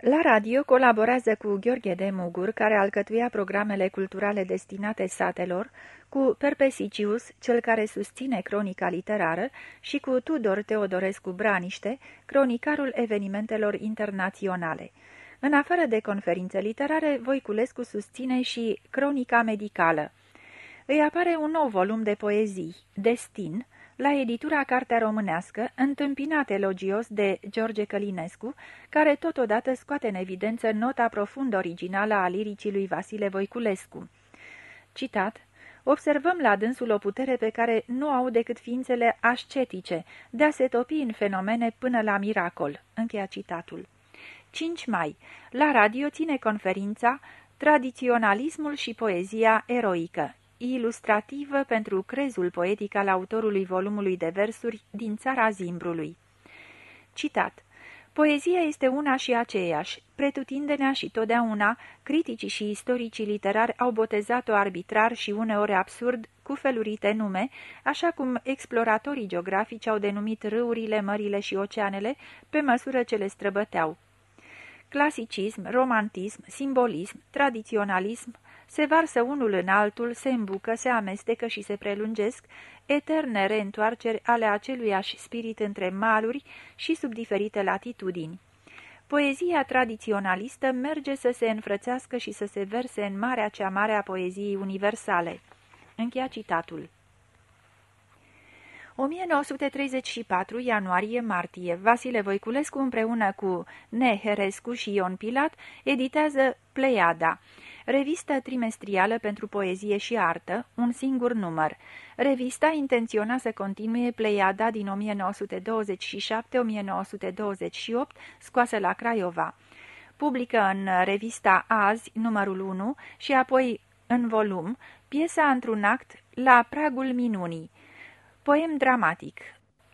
La radio colaborează cu Gheorghe de Mugur, care alcătuia programele culturale destinate satelor, cu Perpesicius, cel care susține cronica literară, și cu Tudor Teodorescu Braniște, cronicarul evenimentelor internaționale. În afară de conferințe literare, Voiculescu susține și cronica medicală. Îi apare un nou volum de poezii, Destin, la editura Cartea Românească, întâmpinat elogios de George Călinescu, care totodată scoate în evidență nota profund originală a liricii lui Vasile Voiculescu. Citat Observăm la dânsul o putere pe care nu au decât ființele ascetice, de a se topi în fenomene până la miracol. Încheia citatul. 5 mai. La radio ține conferința Tradiționalismul și poezia eroică, ilustrativă pentru crezul poetic al autorului volumului de versuri din țara Zimbrului. Citat Poezia este una și aceeași. Pretutindenea și totdeauna, criticii și istoricii literari au botezat-o arbitrar și uneori absurd cu felurite nume, așa cum exploratorii geografici au denumit râurile, mările și oceanele pe măsură ce le străbăteau. Clasicism, romantism, simbolism, tradiționalism, se varsă unul în altul, se îmbucă, se amestecă și se prelungesc, eterne reîntoarceri ale aceluiași spirit între maluri și sub diferite latitudini. Poezia tradiționalistă merge să se înfrățească și să se verse în marea cea mare a poeziei universale. Încheia citatul. 1934 ianuarie-martie Vasile Voiculescu împreună cu Neherescu și Ion Pilat editează Pleiada, revistă trimestrială pentru poezie și artă, un singur număr. Revista intenționa să continue Pleiada din 1927-1928, scoasă la Craiova. Publică în revista Azi, numărul 1, și apoi în volum, piesa într-un act La pragul minunii. Poem dramatic,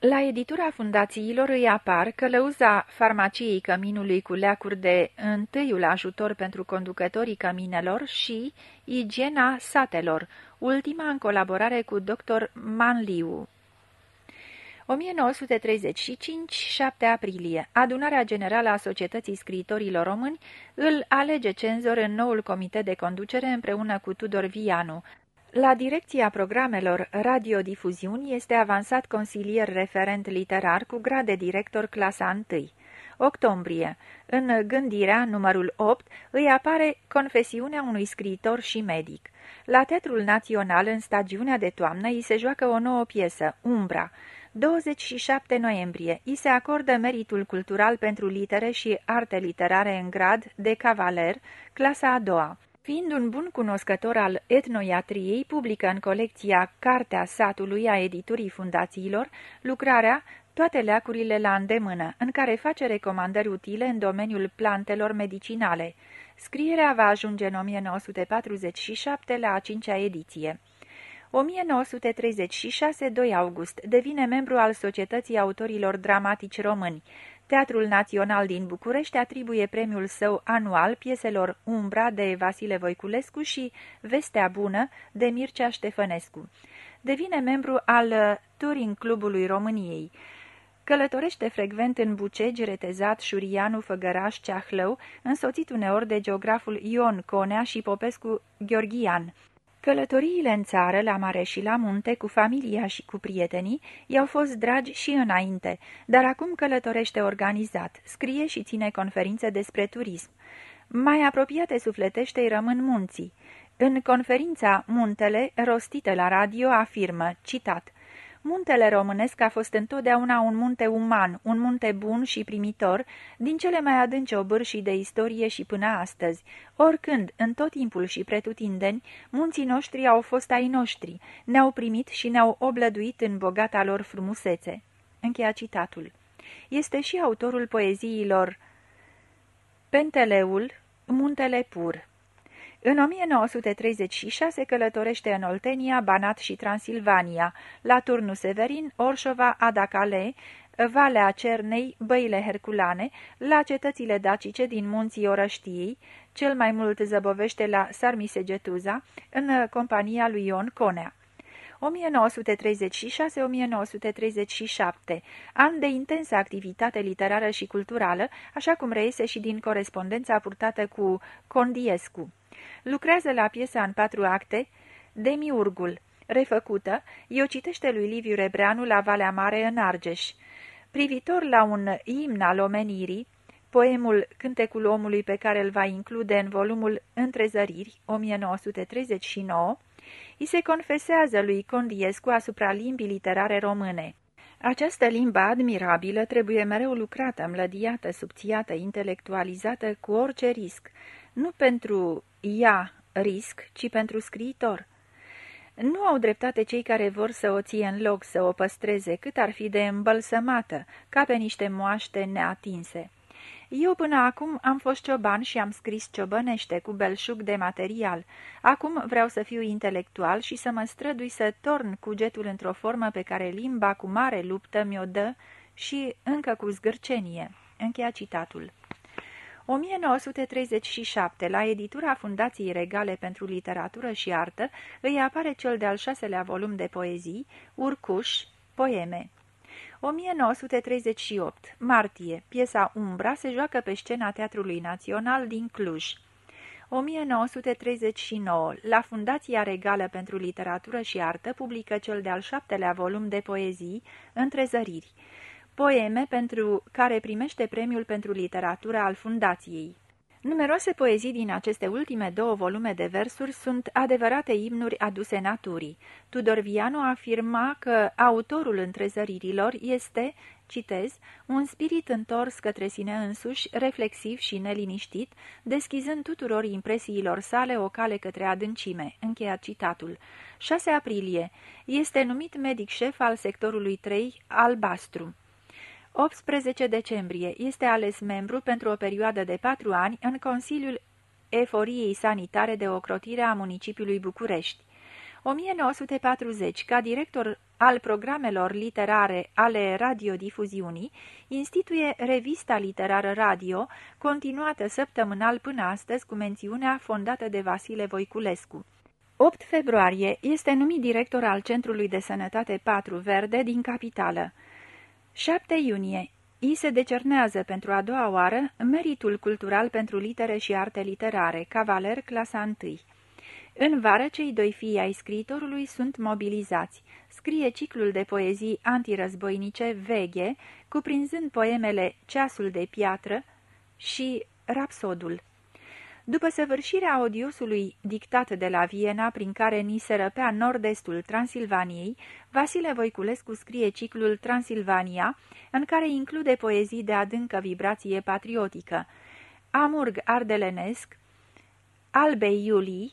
la editura fundațiilor îi apar călăuza farmaciei căminului cu leacuri de întâiul ajutor pentru conducătorii căminelor și igiena satelor, ultima în colaborare cu dr. Manliu. 1935, 7 aprilie, Adunarea Generală a Societății Scriitorilor Români îl alege cenzor în noul comitet de conducere împreună cu Tudor Vianu, la direcția programelor radiodifuziuni este avansat consilier referent literar cu grad de director clasa 1. Octombrie. În gândirea, numărul 8, îi apare Confesiunea unui scriitor și medic. La Teatrul Național, în stagiunea de toamnă, îi se joacă o nouă piesă, Umbra. 27 noiembrie. Îi se acordă meritul cultural pentru litere și arte literare în grad de cavaler, clasa a doua. Fiind un bun cunoscător al etnoiatriei, publică în colecția Cartea satului a editurii fundațiilor lucrarea Toate leacurile la îndemână, în care face recomandări utile în domeniul plantelor medicinale. Scrierea va ajunge în 1947 la a cincea ediție. 1936, 2 august, devine membru al Societății Autorilor Dramatici Români. Teatrul Național din București atribuie premiul său anual pieselor Umbra de Vasile Voiculescu și Vestea Bună de Mircea Ștefănescu. Devine membru al Turing Clubului României. Călătorește frecvent în Bucegi, Retezat, Șurianu, Făgăraș, Ceahlău, însoțit uneori de geograful Ion Conea și Popescu Gheorghian. Călătoriile în țară, la mare și la munte, cu familia și cu prietenii, i-au fost dragi și înainte, dar acum călătorește organizat, scrie și ține conferințe despre turism. Mai apropiate sufletește-i rămân munții. În conferința Muntele, rostită la radio, afirmă, citat, Muntele românesc a fost întotdeauna un munte uman, un munte bun și primitor, din cele mai adânci obârșii de istorie și până astăzi. Oricând, în tot timpul și pretutindeni, munții noștri au fost ai noștri, ne-au primit și ne-au oblăduit în bogata lor frumusețe. Încheia citatul. Este și autorul poeziilor Penteleul, Muntele Pur. În 1936 călătorește în Oltenia, Banat și Transilvania, la Turnu Severin, Orșova, Adacale, Valea Cernei, Băile Herculane, la cetățile dacice din munții Orăștiei, cel mai mult zăbovește la Sarmisegetuza, în compania lui Ion Conea. 1936-1937, an de intensă activitate literară și culturală, așa cum reiese și din corespondența purtată cu Condiescu. Lucrează la piesa în patru acte, Demiurgul, refăcută, i-o citește lui Liviu Rebreanu la Valea Mare în Argeș. Privitor la un imn al omenirii, poemul Cântecul omului pe care îl va include în volumul Întrezăriri, 1939, îi se confesează lui Condiescu asupra limbii literare române. Această limbă admirabilă trebuie mereu lucrată, mlădiată, subțiată, intelectualizată cu orice risc, nu pentru ea risc, ci pentru scriitor. Nu au dreptate cei care vor să o ție în loc, să o păstreze, cât ar fi de îmbălsămată, ca pe niște moaște neatinse. Eu până acum am fost cioban și am scris ciobănește cu belșug de material. Acum vreau să fiu intelectual și să mă strădui să torn cugetul într-o formă pe care limba cu mare luptă mi-o dă și încă cu zgârcenie. Încheia citatul. 1937, la editura Fundației Regale pentru Literatură și Artă, îi apare cel de-al șaselea volum de poezii, Urcuș, Poeme. 1938. Martie. Piesa Umbra se joacă pe scena Teatrului Național din Cluj. 1939. La Fundația Regală pentru Literatură și Artă publică cel de-al șaptelea volum de poezii, Întrezăriri poeme pentru care primește premiul pentru literatură al fundației. Numeroase poezii din aceste ultime două volume de versuri sunt adevărate imnuri aduse naturii. Tudor Vianu afirma că autorul întrezăririlor este, citez, un spirit întors către sine însuși, reflexiv și neliniștit, deschizând tuturor impresiilor sale o cale către adâncime. Încheia citatul. 6 aprilie. Este numit medic șef al sectorului 3, albastru. 18 decembrie. Este ales membru pentru o perioadă de patru ani în Consiliul Eforiei Sanitare de Ocrotire a Municipiului București. 1940, ca director al programelor literare ale radiodifuziunii, instituie Revista Literară Radio, continuată săptămânal până astăzi cu mențiunea fondată de Vasile Voiculescu. 8 februarie este numit director al Centrului de Sănătate 4 Verde din capitală. 7 iunie. I se decernează pentru a doua oară meritul cultural pentru litere și arte literare, cavaler clasa 1. În vară, cei doi fii ai scriitorului sunt mobilizați. Scrie ciclul de poezii antirăzboinice Veghe, cuprinzând poemele Ceasul de piatră și Rapsodul. După săvârșirea audiosului dictat de la Viena, prin care ni se răpea nord-estul Transilvaniei, Vasile Voiculescu scrie ciclul Transilvania, în care include poezii de adâncă vibrație patriotică, Amurg ardelenesc, Albei Iulii,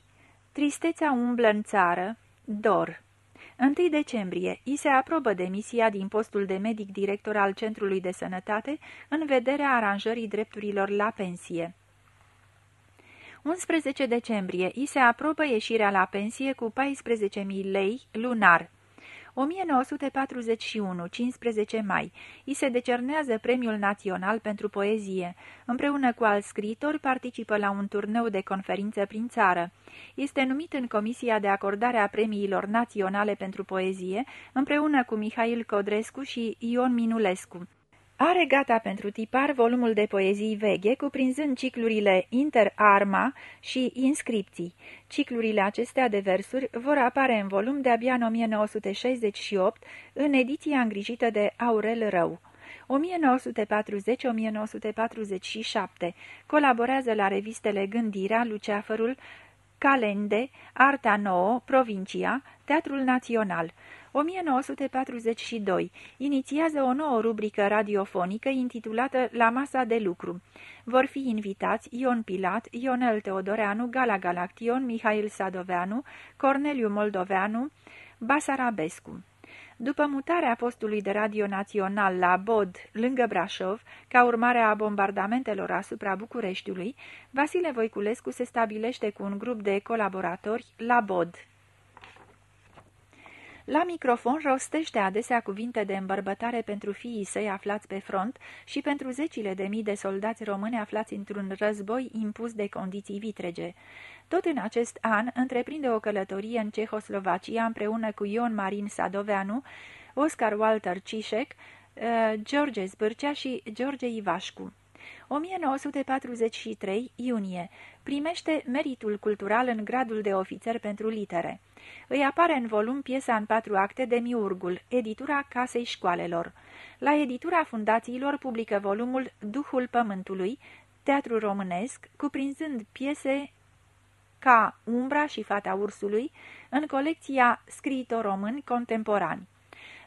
Tristețea umblă în țară, Dor. 1 decembrie, i se aprobă demisia din postul de medic director al Centrului de Sănătate în vederea aranjării drepturilor la pensie. 11 decembrie, i se aprobă ieșirea la pensie cu 14.000 lei lunar. 1941, 15 mai, i se decernează Premiul Național pentru Poezie. Împreună cu alți scriitori participă la un turneu de conferințe prin țară. Este numit în Comisia de Acordare a Premiilor Naționale pentru Poezie, împreună cu Mihail Codrescu și Ion Minulescu. Are gata pentru tipar volumul de poezii veche, cuprinzând ciclurile Inter Arma și Inscripții. Ciclurile acestea de versuri vor apare în volum de-abia în 1968, în ediția îngrijită de Aurel Rău. 1940-1947. Colaborează la revistele Gândirea, Luceafărul, Calende, Arta Nouă, Provincia, Teatrul Național. 1942. Inițiază o nouă rubrică radiofonică intitulată La masa de lucru. Vor fi invitați Ion Pilat, Ionel Teodoreanu, Gala Galaction, Mihail Sadoveanu, Corneliu Moldoveanu, Basarabescu. După mutarea postului de radio național la Bod, lângă Brașov, ca urmare a bombardamentelor asupra Bucureștiului, Vasile Voiculescu se stabilește cu un grup de colaboratori la Bod. La microfon rostește adesea cuvinte de îmbărbătare pentru fiii săi aflați pe front și pentru zecile de mii de soldați români aflați într-un război impus de condiții vitrege. Tot în acest an întreprinde o călătorie în Cehoslovacia împreună cu Ion Marin Sadoveanu, Oscar Walter Cișec, uh, George Zbârcea și George Ivașcu. 1943, iunie. Primește meritul cultural în gradul de ofițer pentru litere. Îi apare în volum piesa în patru acte de Miurgul, editura Casei Școalelor. La editura fundațiilor publică volumul Duhul Pământului, teatru românesc, cuprinzând piese ca Umbra și Fata Ursului, în colecția Scriitor români contemporani.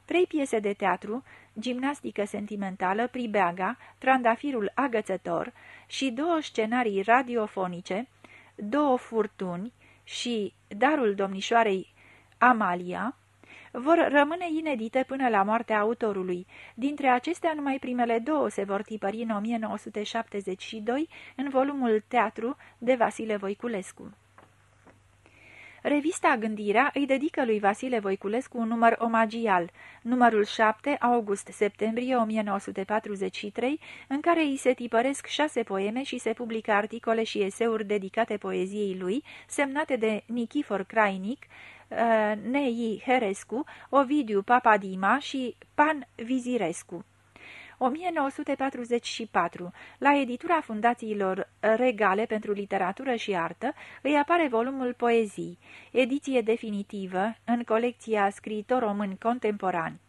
Trei piese de teatru, Gimnastică sentimentală, Pribeaga, Trandafirul agățător și două scenarii radiofonice, Două furtuni și Darul domnișoarei Amalia, vor rămâne inedite până la moartea autorului. Dintre acestea, numai primele două se vor tipări în 1972 în volumul Teatru de Vasile Voiculescu. Revista Gândirea îi dedică lui Vasile Voiculescu un număr omagial, numărul 7, august-septembrie 1943, în care îi se tipăresc șase poeme și se publică articole și eseuri dedicate poeziei lui, semnate de Nichifor Crainic, uh, Nei Herescu, Ovidiu Papadima și Pan Vizirescu. 1944. La editura Fundațiilor Regale pentru Literatură și Artă îi apare volumul Poezii, ediție definitivă în colecția Scriitor român contemporani.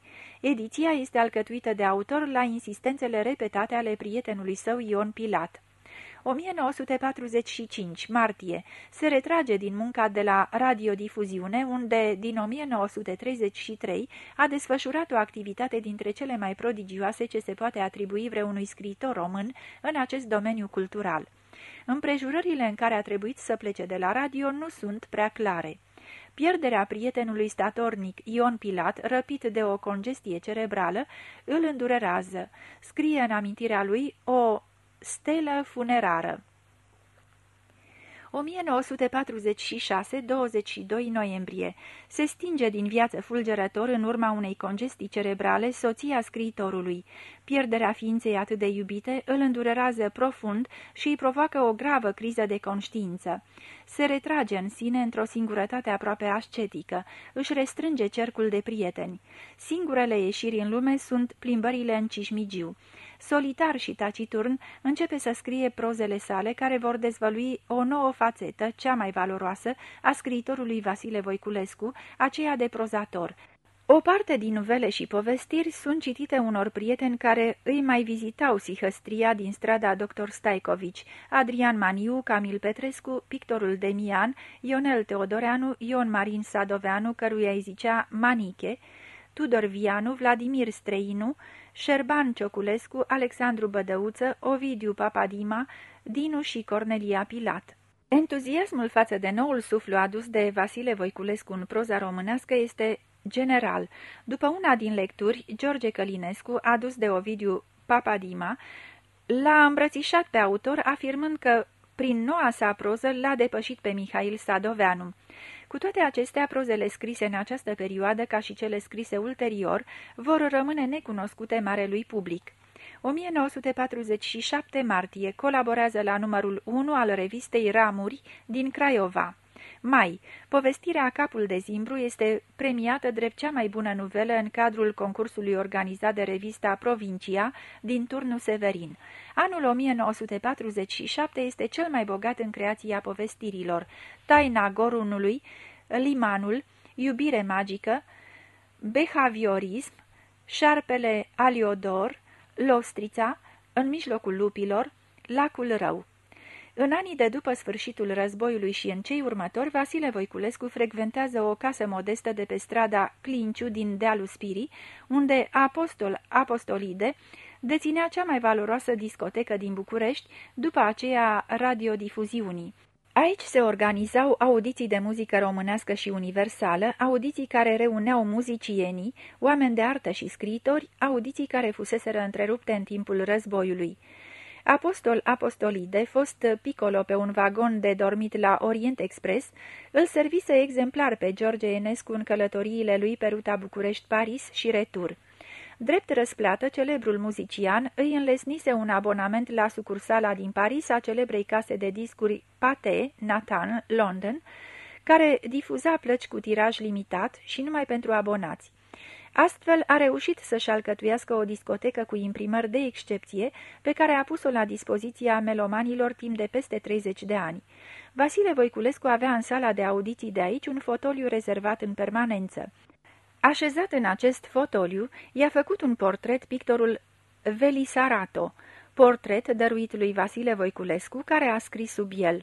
Ediția este alcătuită de autor la insistențele repetate ale prietenului său Ion Pilat. 1945, martie, se retrage din munca de la radiodifuziune, unde, din 1933, a desfășurat o activitate dintre cele mai prodigioase ce se poate atribui vreunui scriitor român în acest domeniu cultural. Împrejurările în care a trebuit să plece de la radio nu sunt prea clare. Pierderea prietenului statornic Ion Pilat, răpit de o congestie cerebrală, îl îndurerează. Scrie în amintirea lui o Stelă funerară 1946, 22 noiembrie. Se stinge din viață fulgerător în urma unei congestii cerebrale soția scriitorului. Pierderea ființei atât de iubite îl îndurerează profund și îi provoacă o gravă criză de conștiință. Se retrage în sine într-o singurătate aproape ascetică, își restrânge cercul de prieteni. Singurele ieșiri în lume sunt plimbările în Cismigiu solitar și taciturn, începe să scrie prozele sale care vor dezvălui o nouă fațetă, cea mai valoroasă, a scriitorului Vasile Voiculescu, aceea de prozator. O parte din novele și povestiri sunt citite unor prieteni care îi mai vizitau sihăstria din strada Dr. Staicovici, Adrian Maniu, Camil Petrescu, pictorul Demian, Ionel Teodoreanu, Ion Marin Sadoveanu, căruia îi zicea Maniche, Tudor Vianu, Vladimir Streinu, Șerban Cioculescu, Alexandru Bădăuță, Ovidiu Papadima, Dinu și Cornelia Pilat. Entuziasmul față de noul suflu adus de Vasile Voiculescu în proza românească este general. După una din lecturi, George Călinescu, adus de Ovidiu Papadima, l-a îmbrățișat pe autor afirmând că prin noua sa proză l-a depășit pe Mihail Sadoveanu. Cu toate acestea, prozele scrise în această perioadă, ca și cele scrise ulterior, vor rămâne necunoscute marelui public. 1947 martie colaborează la numărul 1 al revistei Ramuri din Craiova. Mai, povestirea Capul de Zimbru este premiată drept cea mai bună novelă în cadrul concursului organizat de revista Provincia din turnul Severin. Anul 1947 este cel mai bogat în creația povestirilor. Taina Gorunului, Limanul, Iubire magică, Behaviorism, Șarpele Aliodor, Lostrița, În mijlocul lupilor, Lacul Rău. În anii de după sfârșitul războiului și în cei următori, Vasile Voiculescu frecventează o casă modestă de pe strada Clinciu din Dealul Spirii, unde Apostol Apostolide deținea cea mai valoroasă discotecă din București, după aceea radiodifuziunii. Aici se organizau audiții de muzică românească și universală, audiții care reuneau muzicienii, oameni de artă și scriitori, audiții care fuseseră întrerupte în timpul războiului. Apostol apostolide, fost picolo pe un vagon de dormit la Orient Express, îl servise exemplar pe George Enescu în călătoriile lui pe ruta București-Paris și retur. Drept răsplată, celebrul muzician îi înlesnise un abonament la sucursala din Paris a celebrei case de discuri Pate, Nathan, London, care difuza plăci cu tiraj limitat și numai pentru abonați. Astfel a reușit să-și alcătuiască o discotecă cu imprimări de excepție, pe care a pus-o la dispoziția melomanilor timp de peste 30 de ani. Vasile Voiculescu avea în sala de audiții de aici un fotoliu rezervat în permanență. Așezat în acest fotoliu, i-a făcut un portret pictorul Velisarato, portret dăruit lui Vasile Voiculescu, care a scris sub el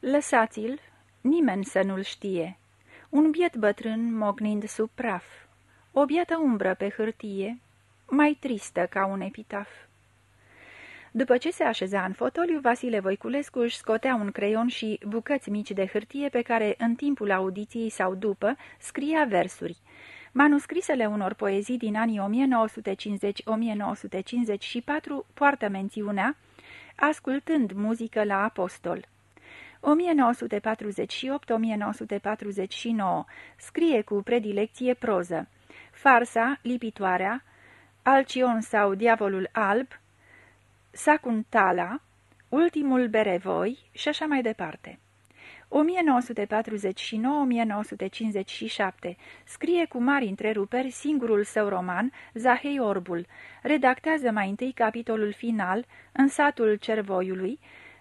Lăsați-l, nimeni să nu-l știe. Un biet bătrân mognind sub praf o biată umbră pe hârtie, mai tristă ca un epitaf. După ce se așeza în fotoliu, Vasile Voiculescu își scotea un creion și bucăți mici de hârtie pe care, în timpul audiției sau după, scria versuri. Manuscrisele unor poezii din anii 1950-1954 poartă mențiunea Ascultând muzică la apostol. 1948-1949 scrie cu predilecție proză farsa, lipitoarea, Alcion sau Diavolul Alb, Sacuntala, Ultimul Berevoi și așa mai departe. 1949-1957 scrie cu mari întreruperi singurul său roman, Zahei Orbul. Redactează mai întâi capitolul final, în satul Cervoiului,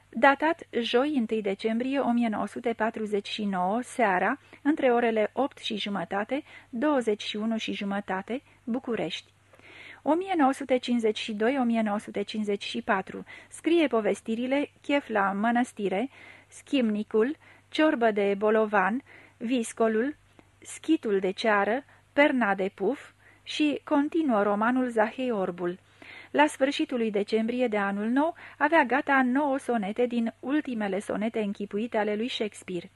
datat joi 1 decembrie 1949, seara, între orele 8 și jumătate, 21 și jumătate, București. 1952-1954 scrie povestirile Chef la mănăstire, Schimnicul, Ciorbă de bolovan, Viscolul, Schitul de ceară, Perna de puf și continuă romanul Zahei Orbul. La sfârșitul lui decembrie de anul nou avea gata nouă sonete din ultimele sonete închipuite ale lui Shakespeare.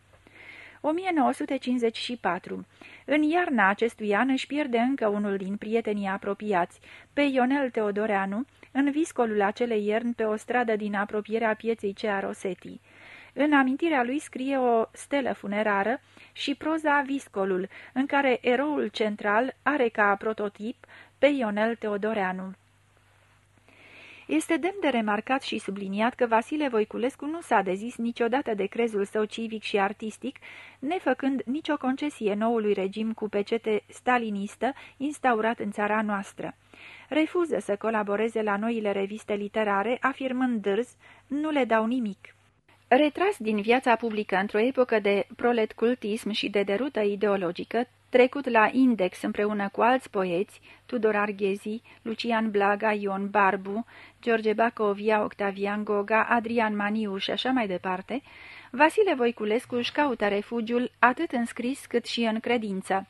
1954. În iarna acestui an își pierde încă unul din prietenii apropiați, pe Ionel Teodoreanu, în viscolul acelei ierni pe o stradă din apropierea pieței Cea Rosetti. În amintirea lui scrie o stelă funerară și proza Viscolul, în care eroul central are ca prototip pe Ionel Teodoreanu. Este demn de remarcat și subliniat că Vasile Voiculescu nu s-a dezis niciodată de crezul său civic și artistic, nefăcând nicio concesie noului regim cu pecete stalinistă instaurat în țara noastră. Refuză să colaboreze la noile reviste literare, afirmând dârz, nu le dau nimic. Retras din viața publică într-o epocă de proletcultism și de derută ideologică, trecut la Index împreună cu alți poeți, Tudor Arghezi, Lucian Blaga, Ion Barbu, George Bacovia, Octavian Goga, Adrian Maniu și așa mai departe, Vasile Voiculescu își caută refugiul atât în scris cât și în credință.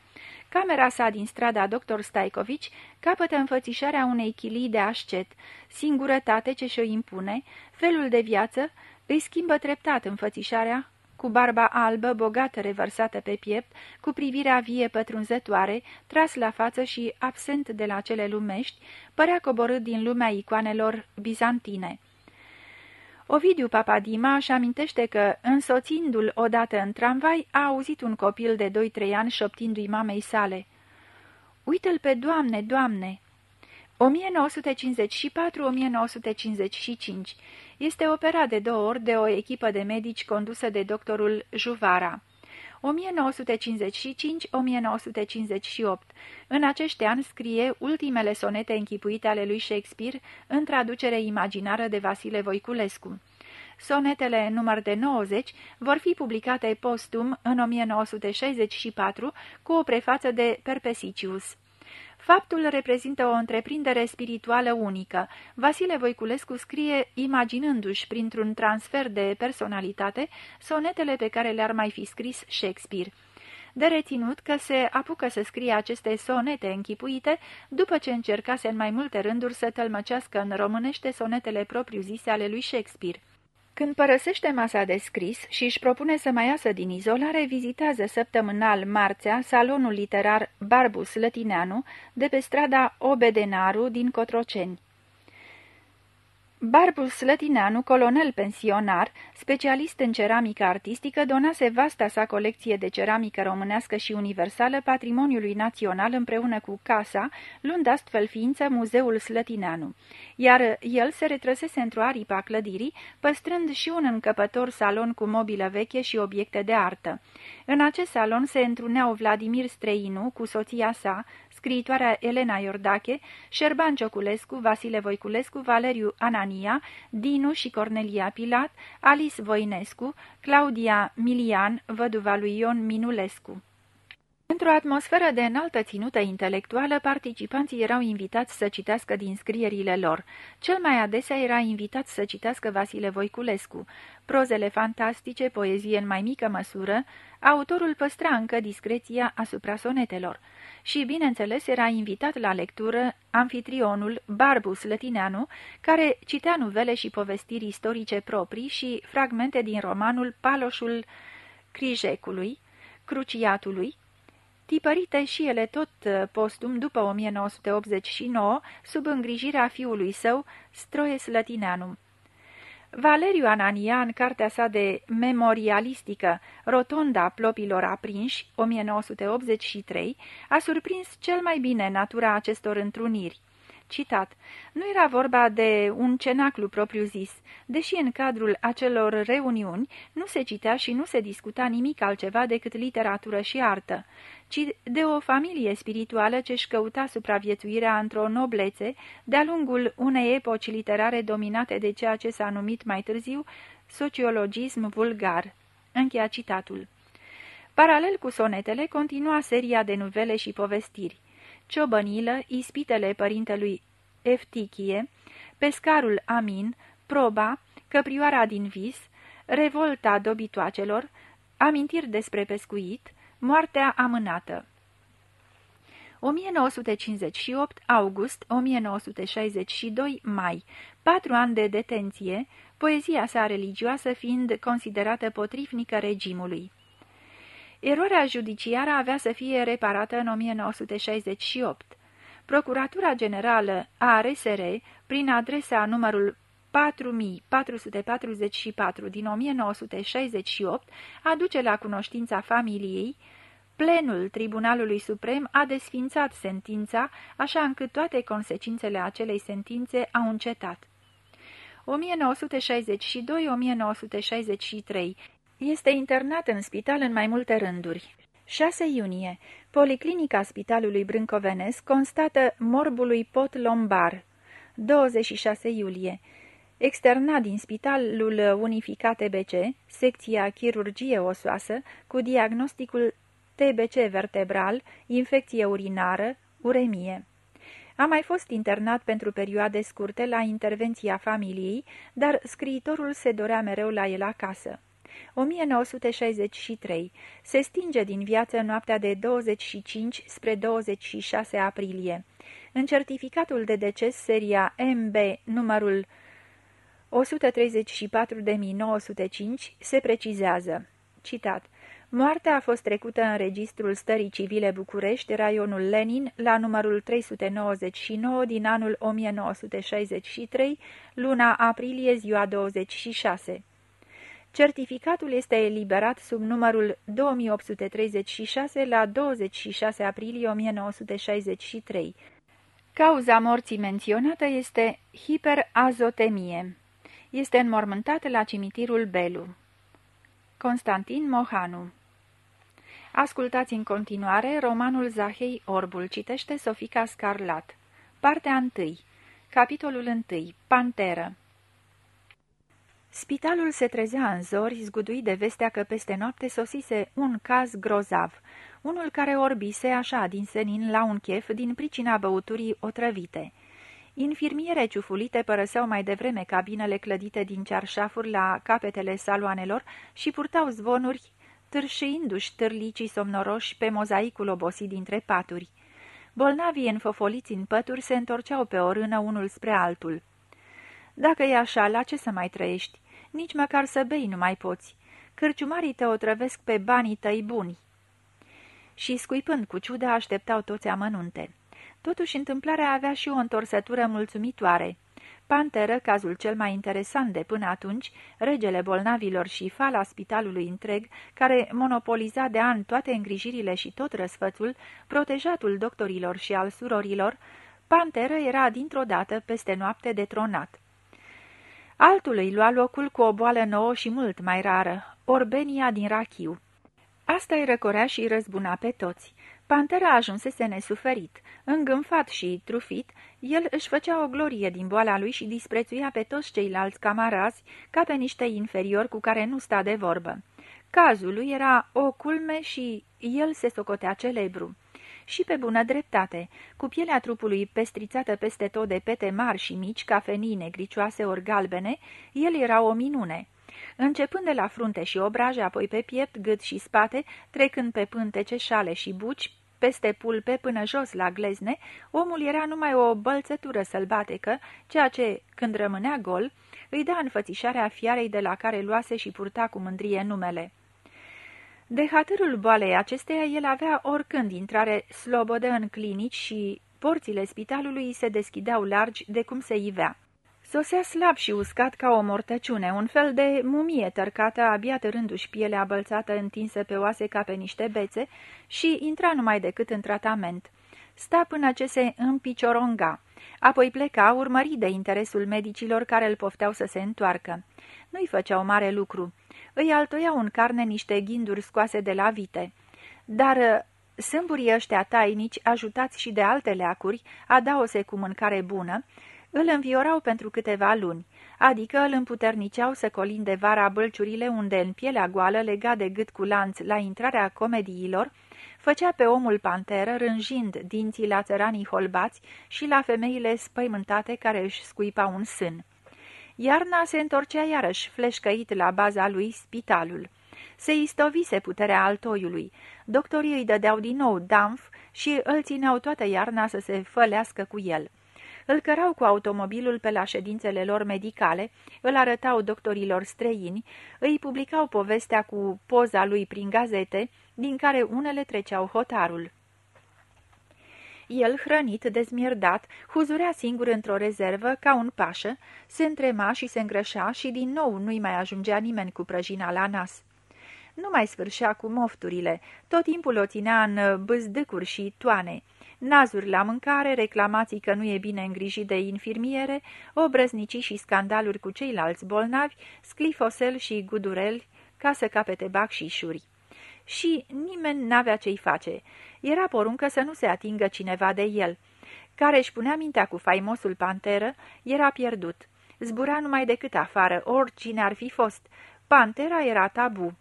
Camera sa din strada Dr. Staicovici capătă înfățișarea unei chilii de ascet, singurătate ce și-o impune, felul de viață îi schimbă treptat înfățișarea cu barba albă, bogată revărsată pe piept, cu privirea vie pătrunzătoare, tras la față și absent de la cele lumești, părea coborât din lumea icoanelor bizantine. Ovidiu Papadima își amintește că, însoțindu-l odată în tramvai, a auzit un copil de 2-3 ani șoptindu-i mamei sale. Uită-l pe Doamne, Doamne!" 1954-1955 este operat de două ori de o echipă de medici condusă de doctorul Juvara. 1955-1958. În acești ani scrie ultimele sonete închipuite ale lui Shakespeare în traducere imaginară de Vasile Voiculescu. Sonetele număr de 90 vor fi publicate postum în 1964 cu o prefață de Perpesicius. Faptul reprezintă o întreprindere spirituală unică. Vasile Voiculescu scrie imaginându-și printr-un transfer de personalitate sonetele pe care le-ar mai fi scris Shakespeare. De reținut că se apucă să scrie aceste sonete închipuite după ce încercase în mai multe rânduri să tălmăcească în românește sonetele propriu-zise ale lui Shakespeare. Când părăsește masa de scris și își propune să mai iasă din izolare, vizitează săptămânal marțea salonul literar Barbus Lătineanu de pe strada Obedenaru din Cotroceni. Barbul Slătineanu, colonel pensionar, specialist în ceramică artistică, donase vasta sa colecție de ceramică românească și universală patrimoniului național împreună cu casa, luând astfel ființă Muzeul Slătineanu. Iar el se retrăsese într-o aripa clădirii, păstrând și un încăpător salon cu mobilă veche și obiecte de artă. În acest salon se întruneau Vladimir Streinu cu soția sa, scriitoarea Elena Iordache, Șerban Cioculescu, Vasile Voiculescu, Valeriu Anania, Dinu și Cornelia Pilat, Alice Voinescu, Claudia Milian, văduva lui Ion Minulescu. Într-o atmosferă de înaltă ținută intelectuală, participanții erau invitați să citească din scrierile lor. Cel mai adesea era invitat să citească Vasile Voiculescu. Prozele fantastice, poezie în mai mică măsură, autorul păstra încă discreția asupra sonetelor și, bineînțeles, era invitat la lectură amfitrionul Barbus Lătineanu, care citea nuvele și povestiri istorice proprii și fragmente din romanul Paloșul Crijecului, Cruciatului, tipărite și ele tot uh, postum după 1989, sub îngrijirea fiului său, Stroies Lătineanu. Valeriu Anania, în cartea sa de memorialistică Rotonda plopilor aprinși, 1983, a surprins cel mai bine natura acestor întruniri. Citat. Nu era vorba de un cenaclu propriu-zis, deși în cadrul acelor reuniuni nu se citea și nu se discuta nimic altceva decât literatură și artă, ci de o familie spirituală ce-și căuta supraviețuirea într-o noblețe de-a lungul unei epoci literare dominate de ceea ce s-a numit mai târziu sociologism vulgar. Încheia citatul. Paralel cu sonetele, continua seria de nuvele și povestiri. Ciobănilă, ispitele părintelui Eftichie, pescarul Amin, proba, căprioara din vis, revolta dobitoacelor, amintiri despre pescuit, moartea amânată. 1958 august, 1962 mai, patru ani de detenție, poezia sa religioasă fiind considerată potrivnică regimului. Eroarea judiciară avea să fie reparată în 1968. Procuratura Generală a RSR, prin adresa numărul 4444 din 1968, aduce la cunoștința familiei, plenul Tribunalului Suprem a desfințat sentința, așa încât toate consecințele acelei sentințe au încetat. 1962-1963 este internat în spital în mai multe rânduri. 6 iunie. Policlinica Spitalului Brâncovenesc constată morbului pot lombar. 26 iulie. Externat din Spitalul Unificat TBC, secția chirurgie osoasă, cu diagnosticul TBC vertebral, infecție urinară, uremie. A mai fost internat pentru perioade scurte la intervenția familiei, dar scriitorul se dorea mereu la el acasă. 1963. Se stinge din viață noaptea de 25 spre 26 aprilie. În certificatul de deces seria MB numărul 134.905 se precizează. Citat. Moartea a fost trecută în registrul stării civile București, raionul Lenin, la numărul 399 din anul 1963, luna aprilie, ziua 26. Certificatul este eliberat sub numărul 2836 la 26 aprilie 1963. Cauza morții menționată este hiperazotemie. Este înmormântat la cimitirul Belu. Constantin Mohanu Ascultați în continuare romanul Zahei Orbul, citește Sofica Scarlat. Partea 1. Capitolul 1. Panteră Spitalul se trezea în zori, zguduit de vestea că peste noapte sosise un caz grozav, unul care orbise așa din senin la un chef din pricina băuturii otrăvite. Infirmiere ciufulite părăseau mai devreme cabinele clădite din cearșafuri la capetele saloanelor și purtau zvonuri, târșindu-și târlicii somnoroși pe mozaicul obosit dintre paturi. Bolnavii înfofoliți în pături se întorceau pe o rână unul spre altul. Dacă e așa, la ce să mai trăiești? Nici măcar să bei nu mai poți. Cârciumarii te otrăvesc pe banii tăi buni." Și scuipând cu ciudă așteptau toți amănunte. Totuși, întâmplarea avea și o întorsătură mulțumitoare. Panteră, cazul cel mai interesant de până atunci, regele bolnavilor și fala spitalului întreg, care monopoliza de ani toate îngrijirile și tot răsfățul, protejatul doctorilor și al surorilor, Panteră era dintr-o dată peste noapte detronat. Altul îi lua locul cu o boală nouă și mult mai rară, orbenia din rachiu. Asta îi răcorea și îi răzbuna pe toți. Pantera ajunsese nesuferit. Îngânfat și trufit, el își făcea o glorie din boala lui și disprețuia pe toți ceilalți camarazi ca pe niște inferiori cu care nu sta de vorbă. Cazul lui era o culme și el se socotea celebru. Și pe bună dreptate, cu pielea trupului pestrițată peste tot de pete mari și mici, ca fenii negricioase ori galbene, el era o minune. Începând de la frunte și obraje, apoi pe piept, gât și spate, trecând pe pântece, șale și buci, peste pulpe până jos la glezne, omul era numai o bălțătură sălbatecă, ceea ce, când rămânea gol, îi da înfățișarea fiarei de la care luase și purta cu mândrie numele. De hatărul boalei acesteia, el avea oricând intrare slobodă în clinici și porțile spitalului se deschideau largi de cum se ivea. Sosea slab și uscat ca o mortăciune, un fel de mumie tărcată, abia târându-și pielea bălțată întinsă pe oase ca pe niște bețe și intra numai decât în tratament. Sta până ce se împicioronga. Apoi pleca, urmărit de interesul medicilor care îl pofteau să se întoarcă. Nu-i făceau mare lucru. Îi altoiau în carne niște ghinduri scoase de la vite. Dar sâmburii ăștia tainici, ajutați și de alte leacuri, adaose cu mâncare bună, îl înviorau pentru câteva luni, adică îl împuterniceau să colinde vara bălciurile unde în pielea goală, legat de gât cu lanț la intrarea comediilor, făcea pe omul panteră rânjind dinții la țăranii holbați și la femeile spăimântate care își scuipau un sân. Iarna se întorcea iarăși fleșcăit la baza lui spitalul. Se istovise puterea altoiului. Doctorii îi dădeau din nou damf și îl țineau toată iarna să se fălească cu el. Îl cărau cu automobilul pe la ședințele lor medicale, îl arătau doctorilor străini, îi publicau povestea cu poza lui prin gazete, din care unele treceau hotarul. El, hrănit, dezmierdat, huzurea singur într-o rezervă, ca un pașă, se întrema și se îngrășea și din nou nu-i mai ajungea nimeni cu prăjina la nas. Nu mai sfârșea cu mofturile, tot timpul o ținea în bâzdâcuri și toane nazuri la mâncare, reclamații că nu e bine îngrijit de infirmiere, obrăznicii și scandaluri cu ceilalți bolnavi, sclifosel și gudurel ca să capete bac și șuri. Și nimeni n-avea ce-i face. Era poruncă să nu se atingă cineva de el. Care își punea mintea cu faimosul panteră, era pierdut. Zbura numai decât afară, oricine ar fi fost. Pantera era tabu.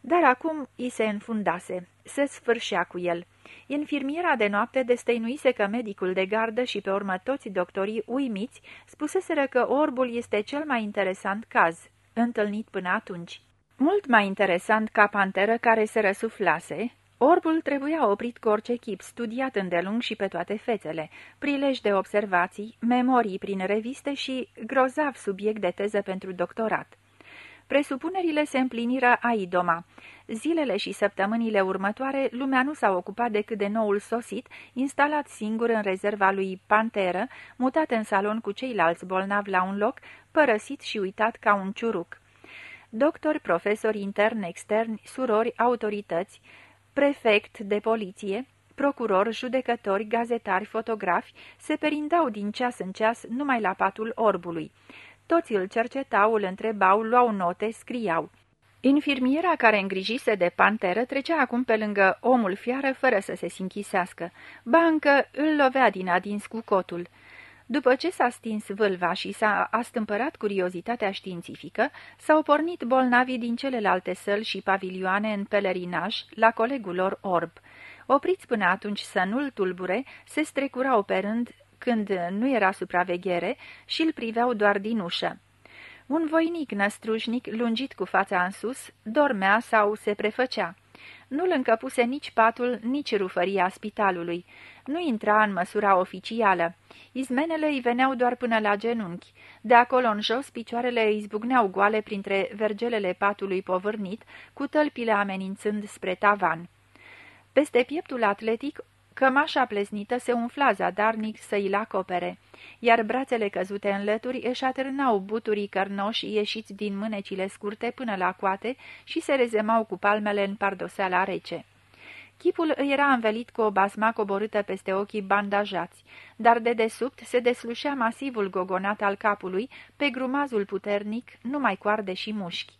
Dar acum i se înfundase. Se sfârșea cu el. Infirmiera de noapte destăinuise că medicul de gardă și pe urmă toți doctorii uimiți spuseseră că orbul este cel mai interesant caz, întâlnit până atunci. Mult mai interesant ca panteră care se răsuflase, Orbul trebuia oprit cu orice chip, studiat îndelung și pe toate fețele, prilej de observații, memorii prin reviste și grozav subiect de teză pentru doctorat. Presupunerile se împliniră aidoma. Zilele și săptămânile următoare, lumea nu s-a ocupat decât de noul sosit, instalat singur în rezerva lui Panteră, mutat în salon cu ceilalți bolnavi la un loc, părăsit și uitat ca un ciuruc. Doctori, profesori interni, externi, surori, autorități, prefect de poliție, procurori, judecători, gazetari, fotografi se perindau din ceas în ceas numai la patul orbului. Toți îl cercetau, îl întrebau, luau note, scriau. Infirmiera care îngrijise de panteră trecea acum pe lângă omul fiară fără să se sinchisească. Bancă îl lovea din adins cu cotul. După ce s-a stins vâlva și s-a astâmpărat curiozitatea științifică, s-au pornit bolnavii din celelalte săli și pavilioane în pelerinaj la colegul lor orb. Opriți până atunci să nu-l tulbure, se strecurau pe rând când nu era supraveghere și îl priveau doar din ușă. Un voinic năstrușnic, lungit cu fața în sus, dormea sau se prefăcea. Nu-l încăpuse nici patul, nici rufăria spitalului. Nu intra în măsura oficială. Izmenele îi veneau doar până la genunchi. De acolo în jos, picioarele îi zbucneau goale printre vergelele patului povârnit, cu tălpile amenințând spre tavan. Peste pieptul atletic, Cămașa plesnită se umfla zadarnic să îi acopere, iar brațele căzute în lături își atârnau buturii cărnoși ieșiți din mânecile scurte până la coate și se rezemau cu palmele în pardoseala rece. Chipul îi era învelit cu o basma coborâtă peste ochii bandajați, dar de desubt se deslușea masivul gogonat al capului pe grumazul puternic, numai coarde și mușchi.